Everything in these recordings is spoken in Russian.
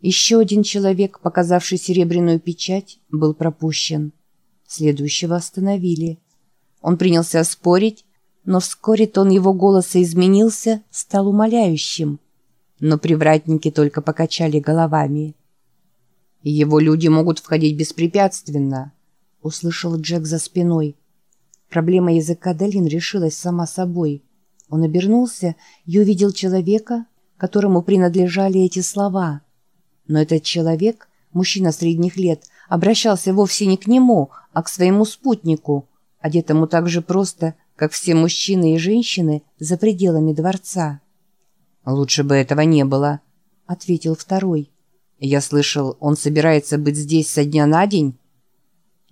Еще один человек, показавший серебряную печать, был пропущен. Следующего остановили. Он принялся спорить, но вскоре тон его голоса изменился, стал умоляющим. Но привратники только покачали головами. «Его люди могут входить беспрепятственно», — услышал Джек за спиной. Проблема языка Долин решилась сама собой. Он обернулся и увидел человека, которому принадлежали эти слова. Но этот человек, мужчина средних лет, обращался вовсе не к нему, а к своему спутнику, одетому так же просто, как все мужчины и женщины за пределами дворца. «Лучше бы этого не было», — ответил второй. «Я слышал, он собирается быть здесь со дня на день?»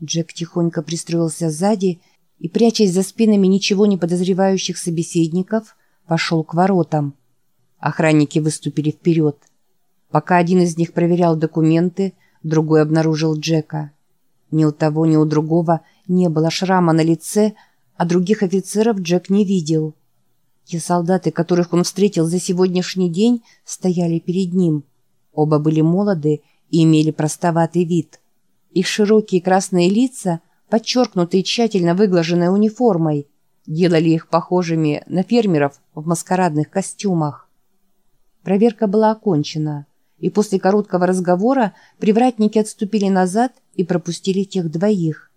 Джек тихонько пристроился сзади и, прячась за спинами ничего не подозревающих собеседников, пошел к воротам. Охранники выступили вперед. Пока один из них проверял документы, другой обнаружил Джека. Ни у того, ни у другого не было шрама на лице, а других офицеров Джек не видел. Те солдаты, которых он встретил за сегодняшний день, стояли перед ним. Оба были молоды и имели простоватый вид. Их широкие красные лица, подчеркнутые тщательно выглаженной униформой, делали их похожими на фермеров в маскарадных костюмах. Проверка была окончена, и после короткого разговора привратники отступили назад и пропустили тех двоих.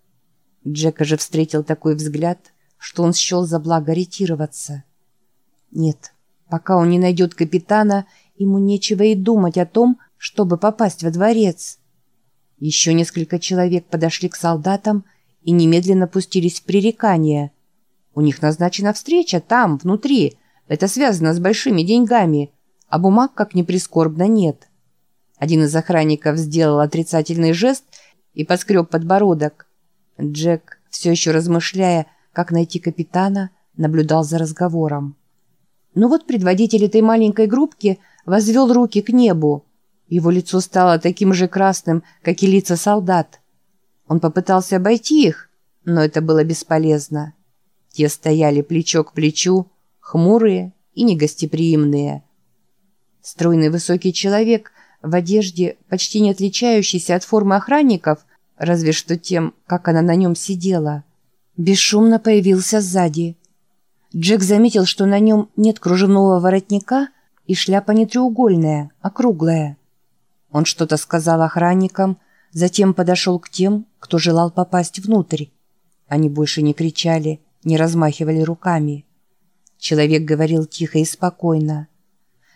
Джека же встретил такой взгляд, что он счел за благо ретироваться. Нет, пока он не найдет капитана, ему нечего и думать о том, чтобы попасть во дворец. Еще несколько человек подошли к солдатам и немедленно пустились в пререкание. У них назначена встреча там, внутри. Это связано с большими деньгами, а бумаг, как ни прискорбно, нет. Один из охранников сделал отрицательный жест и поскреб подбородок. Джек, все еще размышляя, как найти капитана, наблюдал за разговором. Ну вот предводитель этой маленькой группки возвел руки к небу. Его лицо стало таким же красным, как и лица солдат. Он попытался обойти их, но это было бесполезно. Те стояли плечо к плечу, хмурые и негостеприимные. Стройный высокий человек в одежде, почти не отличающейся от формы охранников, разве что тем, как она на нем сидела, бесшумно появился сзади. Джек заметил, что на нем нет кружевного воротника и шляпа не треугольная, а круглая. Он что-то сказал охранникам, затем подошел к тем, кто желал попасть внутрь. Они больше не кричали, не размахивали руками. Человек говорил тихо и спокойно.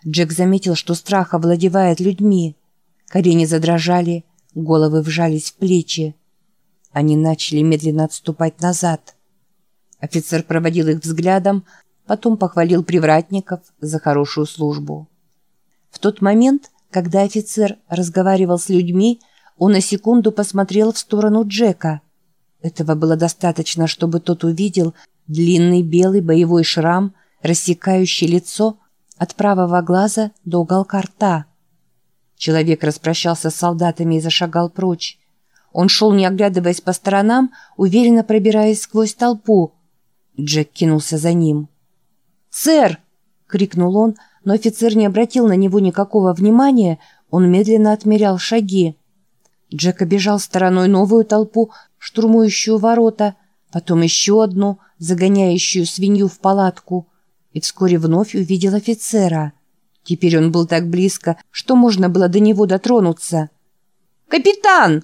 Джек заметил, что страх овладевает людьми. Колени задрожали, головы вжались в плечи. Они начали медленно отступать назад. Офицер проводил их взглядом, потом похвалил привратников за хорошую службу. В тот момент, когда офицер разговаривал с людьми, он на секунду посмотрел в сторону Джека. Этого было достаточно, чтобы тот увидел длинный белый боевой шрам, рассекающий лицо от правого глаза до уголка рта. Человек распрощался с солдатами и зашагал прочь. Он шел, не оглядываясь по сторонам, уверенно пробираясь сквозь толпу. Джек кинулся за ним. «Сэр!» — крикнул он, но офицер не обратил на него никакого внимания, он медленно отмерял шаги. Джек обежал стороной новую толпу, штурмующую ворота, потом еще одну, загоняющую свинью в палатку, и вскоре вновь увидел офицера. Теперь он был так близко, что можно было до него дотронуться. «Капитан!»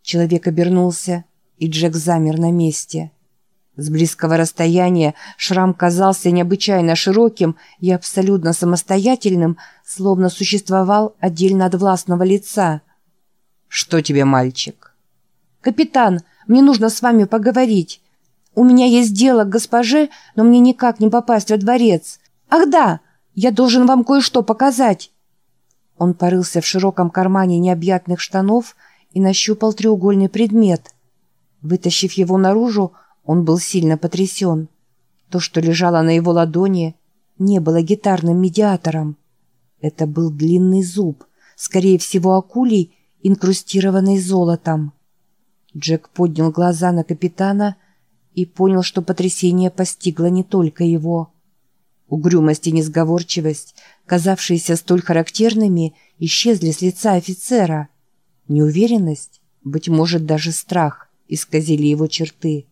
Человек обернулся, и Джек замер на месте. С близкого расстояния шрам казался необычайно широким и абсолютно самостоятельным, словно существовал отдельно от властного лица. «Что тебе, мальчик?» «Капитан, мне нужно с вами поговорить. У меня есть дело к госпоже, но мне никак не попасть во дворец. Ах да, я должен вам кое-что показать». Он порылся в широком кармане необъятных штанов и нащупал треугольный предмет. Вытащив его наружу, он был сильно потрясен. То, что лежало на его ладони, не было гитарным медиатором. Это был длинный зуб, скорее всего, акулий, инкрустированный золотом. Джек поднял глаза на капитана и понял, что потрясение постигло не только его. Угрюмость и несговорчивость, казавшиеся столь характерными, исчезли с лица офицера. Неуверенность, быть может, даже страх исказили его черты.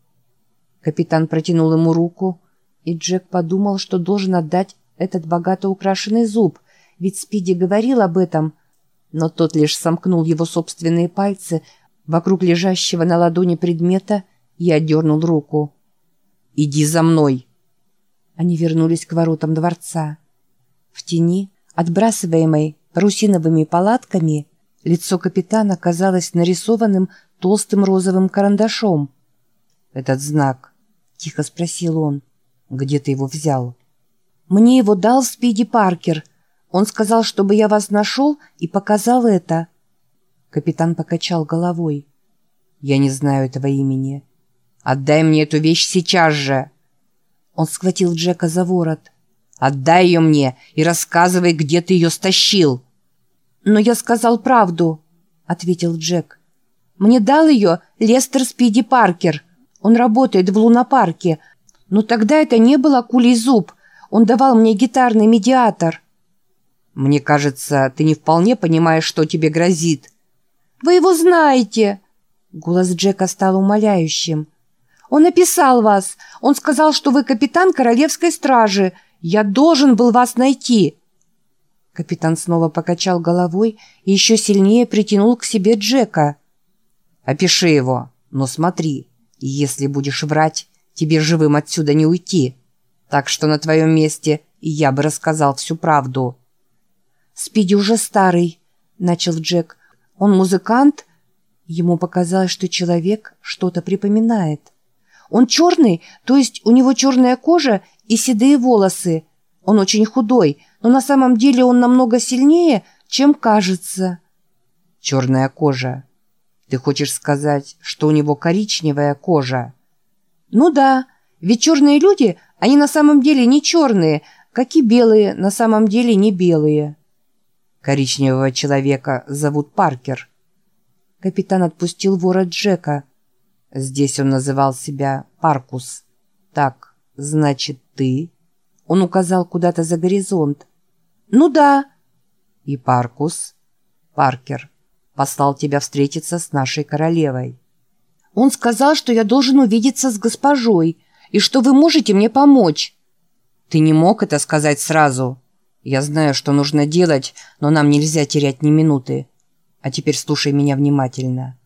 Капитан протянул ему руку, и Джек подумал, что должен отдать этот богато украшенный зуб, ведь Спиди говорил об этом, но тот лишь сомкнул его собственные пальцы вокруг лежащего на ладони предмета и отдернул руку. «Иди за мной!» Они вернулись к воротам дворца. В тени, отбрасываемой парусиновыми палатками, лицо капитана казалось нарисованным толстым розовым карандашом. «Этот знак», — тихо спросил он, — «где ты его взял?» «Мне его дал Спиди Паркер. Он сказал, чтобы я вас нашел и показал это». Капитан покачал головой. «Я не знаю этого имени. Отдай мне эту вещь сейчас же!» Он схватил Джека за ворот. «Отдай ее мне и рассказывай, где ты ее стащил!» «Но я сказал правду», — ответил Джек. «Мне дал ее Лестер Спиди Паркер. Он работает в лунопарке. Но тогда это не был акулий зуб. Он давал мне гитарный медиатор». «Мне кажется, ты не вполне понимаешь, что тебе грозит». «Вы его знаете!» Голос Джека стал умоляющим. «Он описал вас. Он сказал, что вы капитан королевской стражи. Я должен был вас найти». Капитан снова покачал головой и еще сильнее притянул к себе Джека. «Опиши его, но смотри, если будешь врать, тебе живым отсюда не уйти. Так что на твоем месте я бы рассказал всю правду». «Спиди уже старый», — начал Джек. «Он музыкант?» Ему показалось, что человек что-то припоминает. «Он черный, то есть у него черная кожа и седые волосы. Он очень худой, но на самом деле он намного сильнее, чем кажется». «Черная кожа. Ты хочешь сказать, что у него коричневая кожа?» «Ну да, ведь черные люди, они на самом деле не черные, как и белые на самом деле не белые». Коричневого человека зовут Паркер. Капитан отпустил вора Джека. Здесь он называл себя Паркус. Так, значит, ты? Он указал куда-то за горизонт. Ну да. И Паркус, Паркер, послал тебя встретиться с нашей королевой. Он сказал, что я должен увидеться с госпожой и что вы можете мне помочь. Ты не мог это сказать сразу. Я знаю, что нужно делать, но нам нельзя терять ни минуты. А теперь слушай меня внимательно.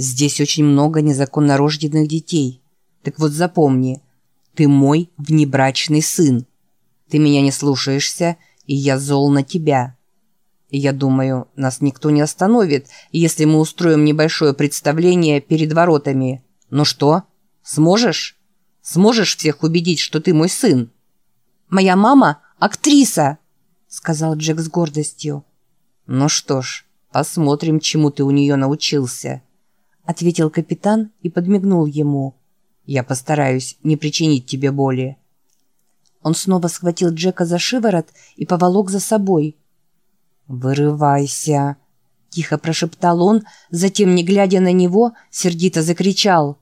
Здесь очень много незаконно рожденных детей. Так вот запомни, ты мой внебрачный сын. Ты меня не слушаешься, и я зол на тебя. И я думаю, нас никто не остановит, если мы устроим небольшое представление перед воротами. Ну что, сможешь? Сможешь всех убедить, что ты мой сын? Моя мама – актриса, — сказал Джек с гордостью. «Ну что ж, посмотрим, чему ты у нее научился», — ответил капитан и подмигнул ему. «Я постараюсь не причинить тебе боли». Он снова схватил Джека за шиворот и поволок за собой. «Вырывайся!» — тихо прошептал он, затем, не глядя на него, сердито закричал.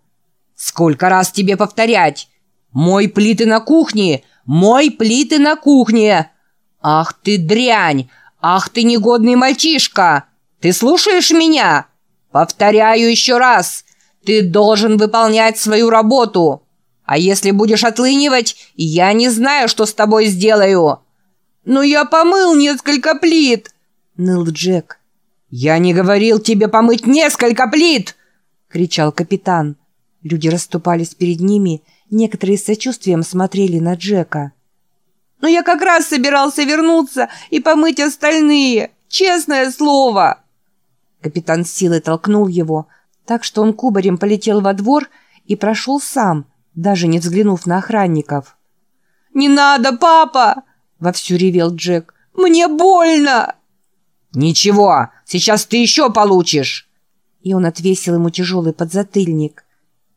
«Сколько раз тебе повторять? Мой плиты на кухне! Мой плиты на кухне!» «Ах ты дрянь! Ах ты негодный мальчишка! Ты слушаешь меня? Повторяю еще раз, ты должен выполнять свою работу. А если будешь отлынивать, я не знаю, что с тобой сделаю». «Но я помыл несколько плит», — ныл Джек. «Я не говорил тебе помыть несколько плит!» — кричал капитан. Люди расступались перед ними, некоторые с сочувствием смотрели на Джека. Но я как раз собирался вернуться и помыть остальные. Честное слово!» Капитан силой толкнул его, так что он кубарем полетел во двор и прошел сам, даже не взглянув на охранников. «Не надо, папа!» — вовсю ревел Джек. «Мне больно!» «Ничего, сейчас ты еще получишь!» И он отвесил ему тяжелый подзатыльник.